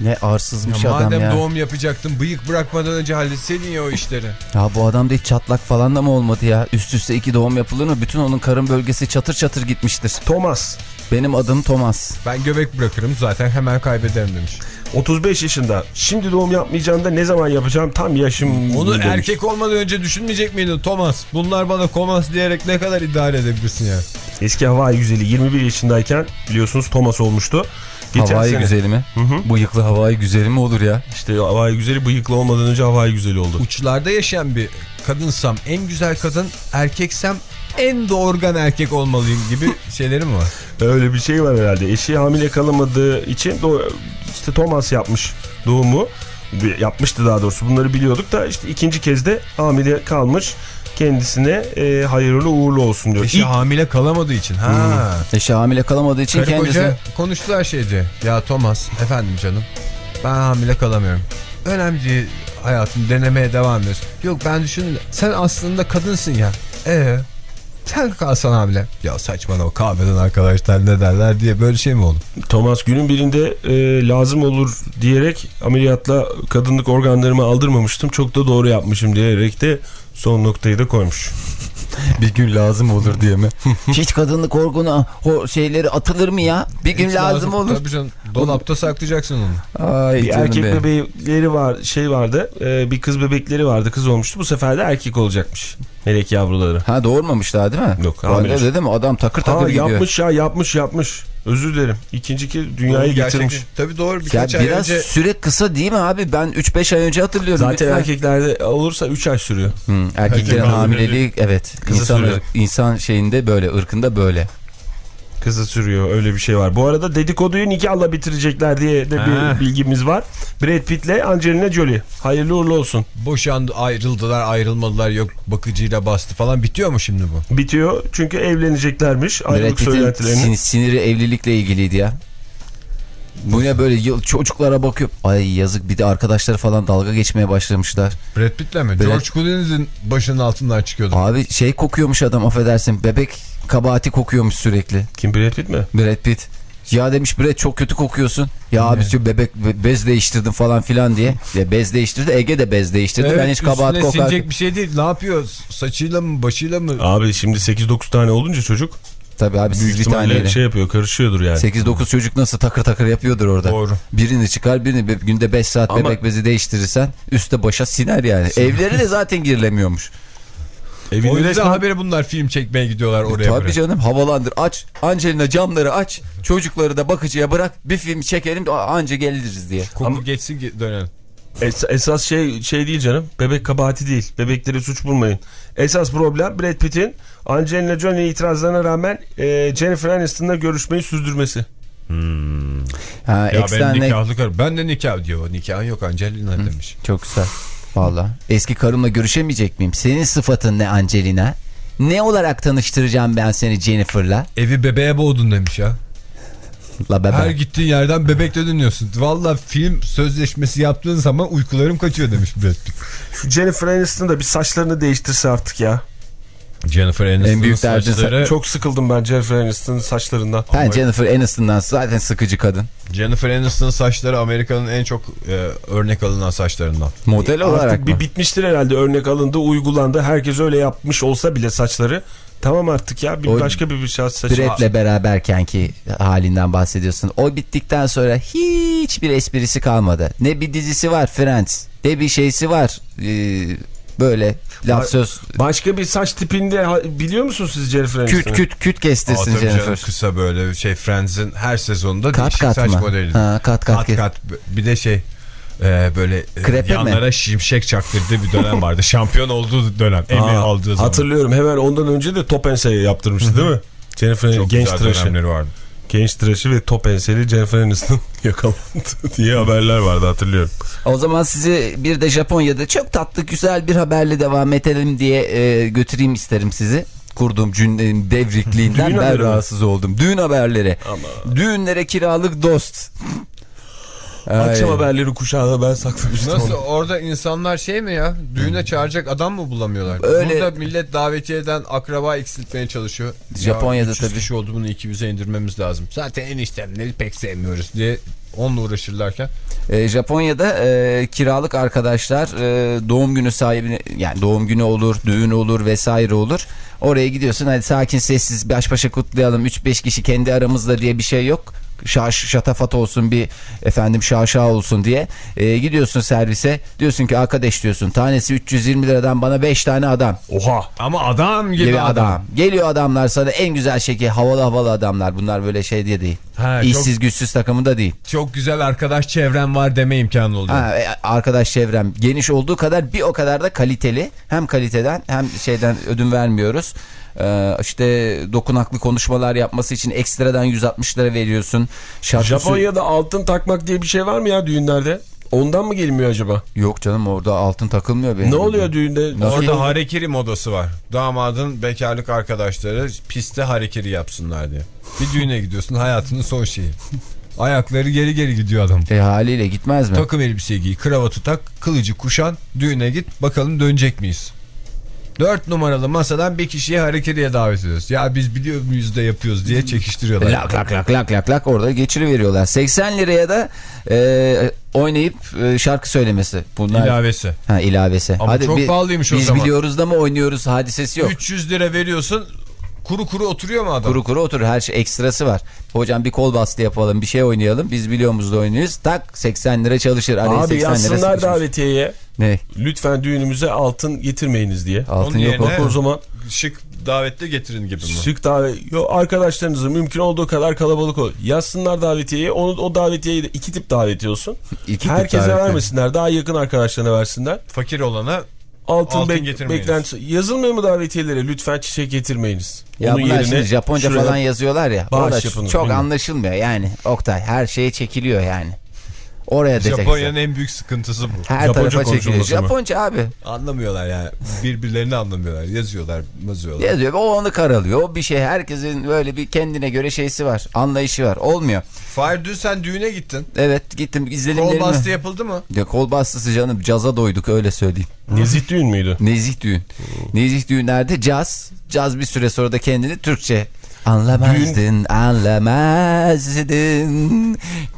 Ne arsızmış Ya adam madem ya. doğum yapacaktın bıyık bırakmadan önce halletseydin ya o işleri. Ya bu adamda hiç çatlak falan da mı olmadı ya? Üst üste iki doğum yapılır mı? Bütün onun karın bölgesi çatır çatır gitmiştir. Thomas. Benim adım Thomas. Ben göbek bırakırım zaten hemen kaybederim demiş. 35 yaşında. Şimdi doğum yapmayacağım da ne zaman yapacağım tam yaşım. Onu demiş. erkek olmadan önce düşünmeyecek miydin Thomas? Bunlar bana Thomas diyerek ne kadar idare edebilirsin ya? Eski Hawaii güzeli 21 yaşındayken biliyorsunuz Thomas olmuştu. Geçen Havai sene- güzeli mi? hı. Bıyıklı havai güzeli mi olur ya? İşte Hawaii güzeli bıyıklı olmadan önce Hawaii güzeli oldu. Uçlarda yaşayan bir kadınsam en güzel kadın, erkeksem en doğurgan erkek olmalıyım gibi şeylerim var. Öyle bir şey var herhalde. Eşi hamile kalamadığı için işte Thomas yapmış doğumu. Yapmıştı daha doğrusu. Bunları biliyorduk da işte ikinci kez de hamile kalmış. Kendisine e, hayırlı uğurlu olsun diyor. Eşi İlk- hamile kalamadığı için. Ha. Eşi hamile kalamadığı için Karı kendisi... konuştular şeydi. Ya Thomas efendim canım ben hamile kalamıyorum. Önemli değil hayatım denemeye devam ediyorsun. Yok ben düşündüm. Sen aslında kadınsın ya. Ee sen kalsan hamile. Ya saçmalama kahveden arkadaşlar ne derler diye böyle şey mi oldu? Thomas günün birinde e, lazım olur diyerek ameliyatla kadınlık organlarımı aldırmamıştım. Çok da doğru yapmışım diyerek de son noktayı da koymuş. Bir gün lazım olur diye mi? Hiç kadınlık organa o şeyleri atılır mı ya? Bir gün Hiç lazım, olur. Tabii canım dolapta saklayacaksın onu. Ay Bir erkek benim. bebekleri var şey vardı e, bir kız bebekleri vardı kız olmuştu bu sefer de erkek olacakmış melek yavruları. Ha doğurmamışlar değil mi? Yok, hamile. dedim adam takır takır Ha gidiyor. yapmış ya yapmış yapmış. Özür dilerim. İkinci ki dünyayı Gerçek- getirmiş. Tabii doğru Ya birkaç ay biraz önce süre kısa değil mi abi? Ben 3-5 ay önce hatırlıyorum. Zaten Lütfen. erkeklerde olursa 3 ay sürüyor. Hı, erkeklerin Erkek hamileliği evet. Kısa insan, sürüyor. insan şeyinde böyle ırkında böyle. Kısa sürüyor öyle bir şey var. Bu arada dedikoduyu nikahla bitirecekler diye de bir Ha. bilgimiz var. Brad Pitt'le Angelina Jolie. Hayırlı uğurlu olsun. boşandı ayrıldılar ayrılmadılar yok bakıcıyla bastı falan bitiyor mu şimdi bu? Bitiyor çünkü evleneceklermiş. Brad Pitt'in sin- siniri evlilikle ilgiliydi ya. Bu ne böyle yıl- çocuklara bakıyor. Ay yazık bir de arkadaşları falan dalga geçmeye başlamışlar. Brad Pitt'le mi? Brad- George Clooney'nin başının altından çıkıyordu. Abi şey kokuyormuş adam affedersin. Bebek kabahati kokuyormuş sürekli. Kim Brad Pitt mi? Brad Pitt. Ya demiş Brad çok kötü kokuyorsun. Ya abi diyor, bebek be- bez değiştirdim falan filan diye. Ya bez değiştirdi. Ege de bez değiştirdi. ben hiç kabahat üstüne kokar. bir şey değil. Ne yapıyor? Saçıyla mı başıyla mı? Abi şimdi 8-9 tane olunca çocuk Tabii abi büyük siz bir şey yapıyor karışıyordur yani. 8-9 çocuk nasıl takır takır yapıyordur orada. Doğru. Birini çıkar birini günde 5 saat Ama- bebek bezi değiştirirsen üstte başa siner yani. Evleri de zaten girilemiyormuş. Evini O yüzden haberi bunlar film çekmeye gidiyorlar oraya. Tabii buraya. canım havalandır aç. Angelina camları aç. Çocukları da bakıcıya bırak. Bir film çekelim anca geliriz diye. Koku geçsin ge- dönelim. Es- esas şey şey değil canım. Bebek kabahati değil. Bebekleri suç bulmayın. Esas problem Brad Pitt'in Angelina Jolie itirazlarına rağmen e, Jennifer Aniston'la görüşmeyi sürdürmesi. Ha, Ya ben nikahlı karım. Ben de nikah diyor. Nikahın yok Angelina demiş. Çok güzel. Valla. Eski karımla görüşemeyecek miyim? Senin sıfatın ne Angelina? Ne olarak tanıştıracağım ben seni Jennifer'la? Evi bebeğe boğdun demiş ya. La bebe. Her gittiğin yerden bebekle dönüyorsun. Valla film sözleşmesi yaptığın zaman uykularım kaçıyor demiş Brad Pitt. Şu Jennifer Aniston da bir saçlarını değiştirse artık ya. Jennifer Aniston'un En büyük derdin saçları... Çok sıkıldım ben Jennifer Aniston'ın saçlarından. Ben Jennifer Aniston'dan zaten sıkıcı kadın. Jennifer Aniston'un saçları Amerika'nın en çok e, örnek alınan saçlarından. Model olarak Artık mı? bir bitmiştir herhalde örnek alındı uygulandı. Herkes öyle yapmış olsa bile saçları. Tamam artık ya bir O başka bir, bir şahıs saçı. Brad'le beraberkenki halinden bahsediyorsun. O bittikten sonra hiçbir esprisi kalmadı. Ne bir dizisi var Friends. Ne bir şeysi var. Ee, böyle laf Ba- söz. Başka bir saç tipinde biliyor musunuz siz Jennifer Aniston'u? Küt küt küt Aa, kestirsin canım, Jennifer. kısa böyle şey Friends'in her sezonunda Kat değişik kat saç mı? modeli. Ha, kat kat. kat, kat. Bir de şey e, böyle e, Krepe mi? yanlara şimşek çaktırdığı bir dönem vardı. Şampiyon olduğu dönem. Emmy Aa, aldığı zaman. Hatırlıyorum hemen ondan önce de top enseye yaptırmıştı değil mi? Jennifer Çok genç tıraşı. dönemleri vardı. Genç tıraşı ve top enseli Jennifer Aniston yakalandı diye haberler vardı hatırlıyorum. O zaman sizi bir de Japonya'da çok tatlı güzel bir haberle devam edelim diye e, götüreyim isterim sizi. Kurduğum cümlenin devrikliğinden ben mi? rahatsız oldum. Düğün haberleri. Düğünlere kiralık dost. Akşam Ay. haberleri kuşağına ben saklamıştım Nasıl onu. orada insanlar şey mi ya? Düğüne çağıracak adam mı bulamıyorlar? Öyle. Burada millet davetiyeden akraba eksiltmeye çalışıyor. Japonya'da ya, 300 tabii. kişi oldu bunu 200'e indirmemiz lazım. Zaten eniştemleri pek sevmiyoruz diye onunla uğraşırlarken. E, Japonya'da e, kiralık arkadaşlar e, doğum günü sahibine yani doğum günü olur, düğün olur vesaire olur. Oraya gidiyorsun hadi sakin sessiz baş başa kutlayalım 3-5 kişi kendi aramızda diye bir şey yok. Şaş, şatafat olsun bir efendim şaşa olsun diye E, gidiyorsun servise diyorsun ki arkadaş diyorsun tanesi 320 liradan bana 5 tane adam Oha. Ama adam gibi gibi adam. adam. Geliyor adamlar sana en güzel şekil havalı havalı adamlar bunlar böyle şey diye değil. Ha, İşsiz güçsüz takımında değil. Çok güzel arkadaş çevrem var deme imkanı oluyor. Ha, e, arkadaş çevrem geniş olduğu kadar bir o kadar da kaliteli. Hem kaliteden hem şeyden ödün vermiyoruz. Ee, işte dokunaklı konuşmalar yapması için ekstradan 160 lira veriyorsun. Şarkı Japonya'da altın takmak diye bir şey var mı ya düğünlerde? Ondan mı gelmiyor acaba? Yok canım orada altın takılmıyor benim. Ne oluyor düğünde? Nasıl? Orada harekiri modası var. Damadın bekarlık arkadaşları piste harekiri yapsınlar diye. Bir düğüne gidiyorsun hayatının son şeyi. Ayakları geri geri gidiyor adam. E, haliyle gitmez mi? Takım elbise giy, kravatı tak, kılıcı kuşan, düğüne git bakalım dönecek miyiz? Dört numaralı masadan bir kişiyi hareketiye davet ediyoruz. Ya biz biliyor muyuz da yapıyoruz diye çekiştiriyorlar. Lak lak lak lak lak lak orada geçiriveriyorlar. 80 liraya da e, oynayıp e, şarkı söylemesi. Bunlar İlavesi. ha, ilavesi. Ama çok bir- pahalıymış o biz zaman. biliyoruz da mı oynuyoruz hadisesi yok. 300 lira veriyorsun kuru kuru oturuyor mu adam? Kuru kuru oturur her şey ekstrası var. Hocam bir kol bastı yapalım bir şey oynayalım. Biz biliyoruz da oynuyoruz. Tak 80 lira çalışır. Araya Abi 80 lira yazsınlar davetiyeye. Ne? Lütfen düğünümüze altın getirmeyiniz diye. Altın Onun yok. o. Zaman Şık davette getirin gibi mi? Şık davet. Yo, arkadaşlarınızı mümkün olduğu kadar kalabalık ol. Yazsınlar davetiyeyi. Onu, o davetiyeyi de iki tip davetiye olsun. İki tip Herkese davetiye. vermesinler. Daha yakın arkadaşlarına versinler. Fakir olana Altın, Altın bek- beklentisi. Yazılmıyor mu davetiyelere? Lütfen çiçek getirmeyiniz. Ya Onun yerine şimdi Japonca şuraya- falan yazıyorlar ya. bağış yapınız, çok anlaşılmıyor yani. Oktay her şeye çekiliyor yani. Oraya Japonya'nın en büyük sıkıntısı bu. her Japonca tarafa çekiliyor. Japonca abi. Anlamıyorlar yani. Birbirlerini anlamıyorlar. Yazıyorlar, yazıyorlar. Yazıyor. O onu karalıyor. O bir şey. Herkesin böyle bir kendine göre şeysi var. Anlayışı var. Olmuyor. Fahir dün sen düğüne gittin. Evet gittim izledim. Kol bastı yapıldı mı? Ya kol bastısı canım. Caza doyduk öyle söyleyeyim. Nezih düğün müydü? Nezih düğün. Nezih düğünlerde caz. Caz bir süre sonra da kendini Türkçe Anlamazdın, anlamazdın.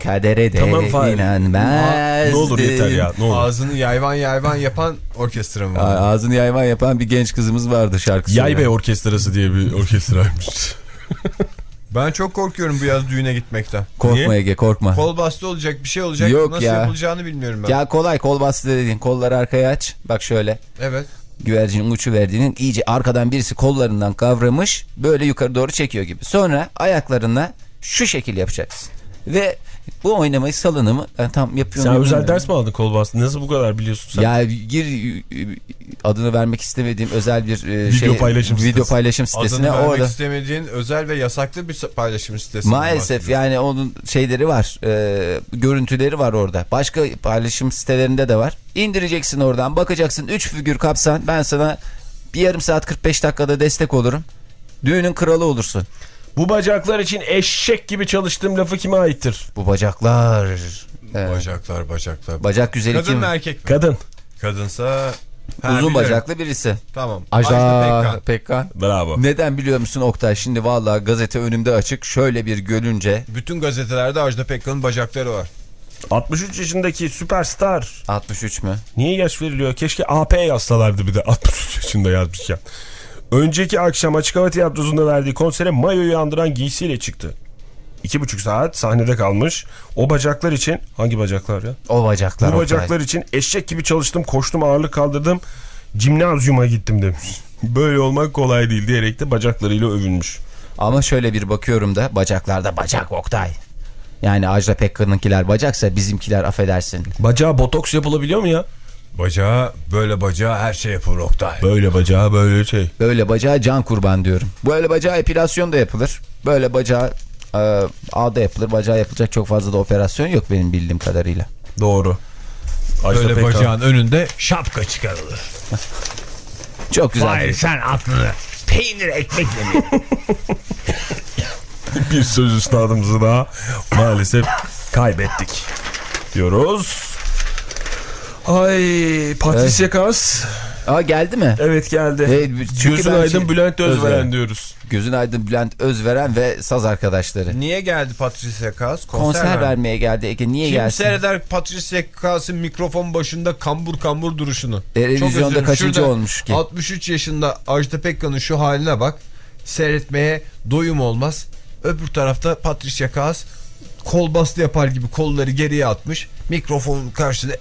Kadere de Tamam, inanmazdın. Ne olur yeter ya. Ne olur. Ağzını yayvan yayvan yapan orkestra mı? Var? Ağzını yayvan yapan bir genç kızımız vardı şarkı Yay söyleyen. Bey Orkestrası diye bir orkestraymış. Ben çok korkuyorum bu yaz düğüne gitmekten. Korkma Niye? Ege korkma. Kol bastı olacak bir şey olacak. Yok Nasıl ya. yapılacağını bilmiyorum ben. Ya kolay kol bastı dediğin kolları arkaya aç. Bak şöyle. Evet. Güvercinin uçu verdiğinin iyice arkadan birisi kollarından kavramış böyle yukarı doğru çekiyor gibi. Sonra ayaklarına şu şekil yapacaksın. Ve bu oynamayı salınımı ben tam yapıyorum. Sen özel ders mi aldın kol bastı? Nasıl bu kadar biliyorsun sen? Ya gir adını vermek istemediğim özel bir e, Video şey, paylaşım video sitesi. paylaşım sitesine Adını vermek orada. istemediğin özel ve yasaklı bir paylaşım sitesi. Maalesef yani onun şeyleri var, e, görüntüleri var orada. Başka paylaşım sitelerinde de var. İndireceksin oradan, bakacaksın 3 figür kapsan ben sana bir yarım saat 45 dakikada destek olurum. Düğünün kralı olursun. Bu bacaklar için eşek gibi çalıştığım lafı kime aittir? Bu bacaklar. e, Bacaklar bacaklar. bacak güzeli Kadın kim? mı erkek mi? Kadın. Kadınsa... Ha, Uzun biliyorum. bacaklı birisi. Tamam. Ajda Pekkan. Pekkan. Bravo. Neden biliyor musun Oktay? Şimdi vallahi gazete önümde açık. Şöyle bir görünce Bütün gazetelerde Ajda Pekkan'ın bacakları var. 63 yaşındaki süperstar. 63 mü? Niye yaş veriliyor? Keşke AP yazsalardı bir de 63 yaşında yazmışken. Önceki akşam Açık Hava Tiyatrosu'nda verdiği konsere mayoyu andıran giysiyle çıktı. İki buçuk saat sahnede kalmış. O bacaklar için hangi bacaklar ya? O bacaklar. Bu bacaklar için eşek gibi çalıştım, koştum, ağırlık kaldırdım. Cimnazyuma gittim demiş. Böyle olmak kolay değil diyerek de bacaklarıyla övünmüş. Ama şöyle bir bakıyorum da bacaklarda bacak Oktay. Yani Ajda Pekkan'ınkiler bacaksa bizimkiler affedersin. Bacağa botoks yapılabiliyor mu ya? Bacağı böyle bacağı her şey yapılır Oktay. Böyle bacağı böyle şey. Böyle bacağa can kurban diyorum. Böyle bacağa epilasyon da yapılır. Böyle bacağa e, ağda yapılır. Bacağa yapılacak çok fazla da operasyon yok benim bildiğim kadarıyla. Doğru. Ajda Böyle Pekkan. bacağın önünde şapka çıkarılır. Çok güzel. Hayır sen aklını peynir ekmekle mi? bir söz üstadımızı daha maalesef kaybettik diyoruz. Ay Patricia Kaas. Aa geldi mi? Evet geldi. Evet, Gözün aydın şey- Bülent Özveren Özveren. diyoruz. Gözün aydın Bülent Özveren ve saz arkadaşları. Niye geldi Patricia Kaas? Konser, verdi. vermeye geldi Ege. Niye Kim gelsin? seyreder Patricia Kaas'ın mikrofon başında kambur kambur duruşunu? Televizyonda kaçıncı Şurada olmuş ki? 63 yaşında Ajda Pekkan'ın şu haline bak. Seyretmeye doyum olmaz. Öbür tarafta Patricia Kaas kol bastı yapar gibi kolları geriye atmış. Mikrofon karşısında.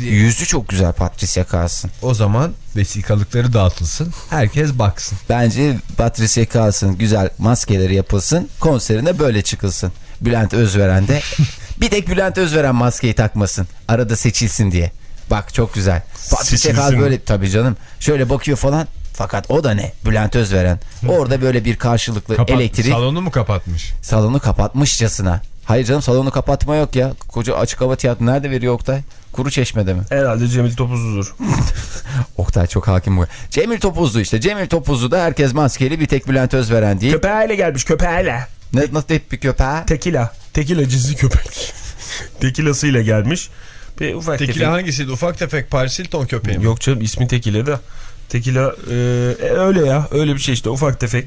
Yüzü çok güzel Patricia Kaas'ın. O zaman vesikalıkları dağıtılsın. Herkes baksın. Bence Patricia Kaas'ın güzel maskeleri yapılsın. Konserine böyle çıkılsın. Bülent Özveren de bir tek Bülent Özveren maskeyi takmasın. Arada seçilsin diye. Bak çok güzel. Patricia Seçilsin. böyle tabii canım. Şöyle bakıyor falan. Fakat o da ne? Bülent Özveren. Orada böyle bir karşılıklı elektrik Salonu mu kapatmış? salonu kapatmışçasına. Hayır canım salonu kapatma yok ya. Koca açık hava tiyatro nerede veriyor Oktay? Kuru çeşmede mi? Herhalde Cemil Topuzlu'dur. Oktay çok hakim bu. Cemil Topuzlu işte. Cemil Topuzlu'da herkes maskeli bir tek Bülent Özveren değil. Köpeğiyle gelmiş köpeğiyle. Ne, nasıl hep bir köpeğe? Tekila. Tekila cinsi köpek. Tekilasıyla gelmiş. Bir ufak Tekila tefek- hangisiydi? Ufak tefek Paris Hilton köpeği mi? Yok canım ismi Tekila da. Tekila e, e, öyle ya öyle bir şey işte ufak tefek.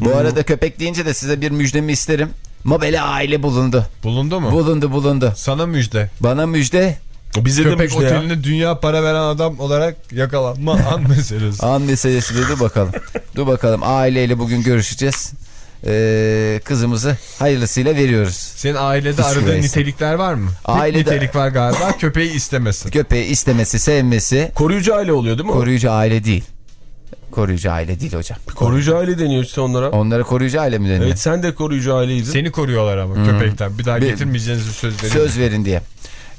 Bu arada köpek deyince de size bir müjdemi isterim. Mobile aile bulundu. Bulundu mu? Bulundu bulundu. Sana müjde. Bana müjde. Bize de Köpek müjde ya. oteline dünya para veren adam olarak yakalanma an meselesi. An meselesi de dur bakalım. dur bakalım aileyle bugün görüşeceğiz. Ee, kızımızı hayırlısıyla veriyoruz. Senin ailede aradığın nitelikler var mı? Tek Ailede- nitelik var galiba köpeği istemesin. Köpeği istemesi, sevmesi Koruyucu aile oluyor değil mi? koruyucu aile değil. Koruyucu aile değil hocam. Koruyucu aile deniyor işte onlara. Onlara koruyucu aile mi deniyor? Evet sen de koruyucu aileydin. Seni koruyorlar ama köpekten. Bir daha Bir- getirmeyeceğinizi söz verin. Söz verin diye.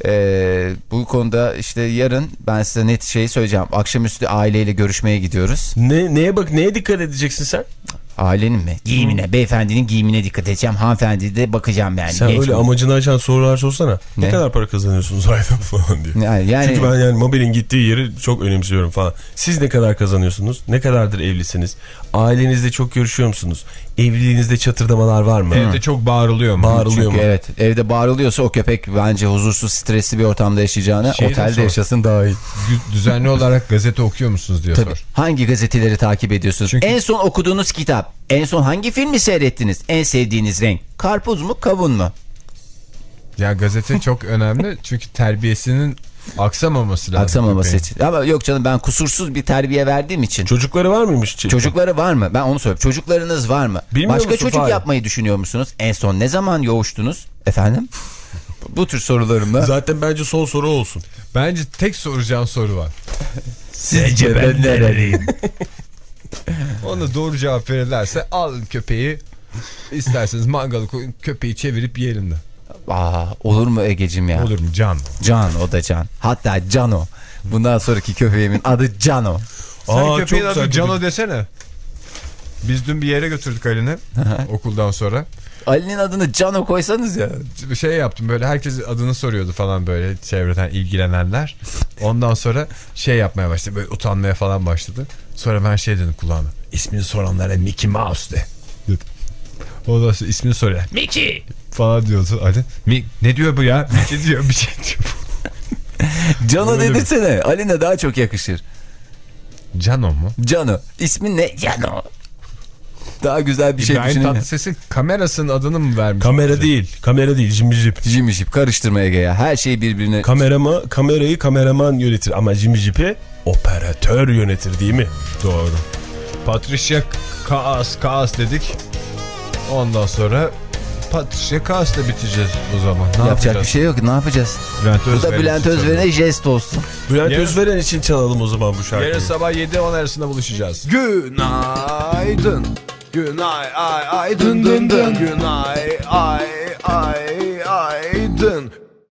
Ee, bu konuda işte yarın ben size net şeyi söyleyeceğim. Akşamüstü aileyle görüşmeye gidiyoruz. Ne, neye bak neye dikkat edeceksin sen? Ailenin mi? Giyimine. Beyefendinin giyimine dikkat edeceğim. Hanımefendi de bakacağım yani. Sen Genç öyle mi? amacını açan sorular sorsana. Ne, Ne? kadar para kazanıyorsunuz ayda falan diye. Yani, yani Çünkü ben yani mobilin gittiği yeri çok önemsiyorum falan. Siz ne kadar kazanıyorsunuz? Ne kadardır evlisiniz? Ailenizde çok görüşüyor musunuz? Evliliğinizde çatırdamalar var mı? Evde çok bağırılıyor mu? Bağırılıyor çünkü mu? evet evde bağırılıyorsa o köpek bence huzursuz stresli bir ortamda yaşayacağına Şeyi de otelde sor. yaşasın daha iyi. Dü- Düzenli olarak gazete okuyor musunuz diye Tabii. sor. Hangi gazeteleri takip ediyorsunuz? Çünkü- En son okuduğunuz kitap. En son hangi filmi seyrettiniz? En sevdiğiniz renk. Karpuz mu kavun mu? Ya gazete çok önemli çünkü terbiyesinin aksamaması lazım. Aksamaması için. Ama yok canım ben kusursuz bir terbiye verdiğim için. Çocukları var mıymış? Çocukları var mı? Ben onu soruyorum. Çocuklarınız var mı? Bilmiyor Başka musun çocuk Fahir? yapmayı düşünüyor musunuz? En son ne zaman yoğuştunuz? Efendim? Bu tür sorularımla. Zaten bence son soru olsun. Bence tek soracağım soru var. Sizce ben nereliyim? Ona doğru cevap verirlerse alın köpeği. İsterseniz mangalı koyun köpeği çevirip yiyelim de. Aa, olur mu Egecim ya? Olur mu can? Can o da Can. Hatta Cano. Bundan sonraki köpeğimin adı Cano. Sen Aa, köpeğin adı Cano desene. Biz dün bir yere götürdük Ali'ni okuldan sonra. Ali'nin adını Cano koysanız ya. Bir şey yaptım böyle herkes adını soruyordu falan böyle çevreden ilgilenenler. Ondan sonra şey yapmaya başladı böyle utanmaya falan başladı. Sonra ben şey dedim kulağına. İsmini soranlara Mickey Mouse de. Dedim. Ondan sonra ismini soruyor. Mickey falan diyordu Ali. Mi ne diyor bu ya? Mickey diyor bir şey diyor. Cano dedirsene. Ali'ne daha çok yakışır. Cano mu? Cano. İsmin ne? Cano. Daha güzel bir şey İbrahim düşünün. Tatlıses'in kamerasının adını mı vermiş? Kamera değil. Kamera değil. Jimmy Jeep. Jimmy Jeep karıştırma Ege ya. Her şey birbirine... Kamerama, kamerayı kameraman yönetir ama Jimmy Jeep'i operatör yönetir değil mi? Doğru. Patricia Kaas Kaas dedik. Ondan sonra Patricia Kaas'la biteceğiz o zaman. Ne Yapacak yapacağız? bir şey yok. Ne yapacağız? Bülent Bu da Özveren Bülent Özveren'e jest olsun. Bülent Yarın- Özveren için çalalım o zaman bu şarkıyı. Yarın sabah 7-10 arasında buluşacağız. Günaydın. Günay ay ay dın dın dın. Günay ay ay ay dın.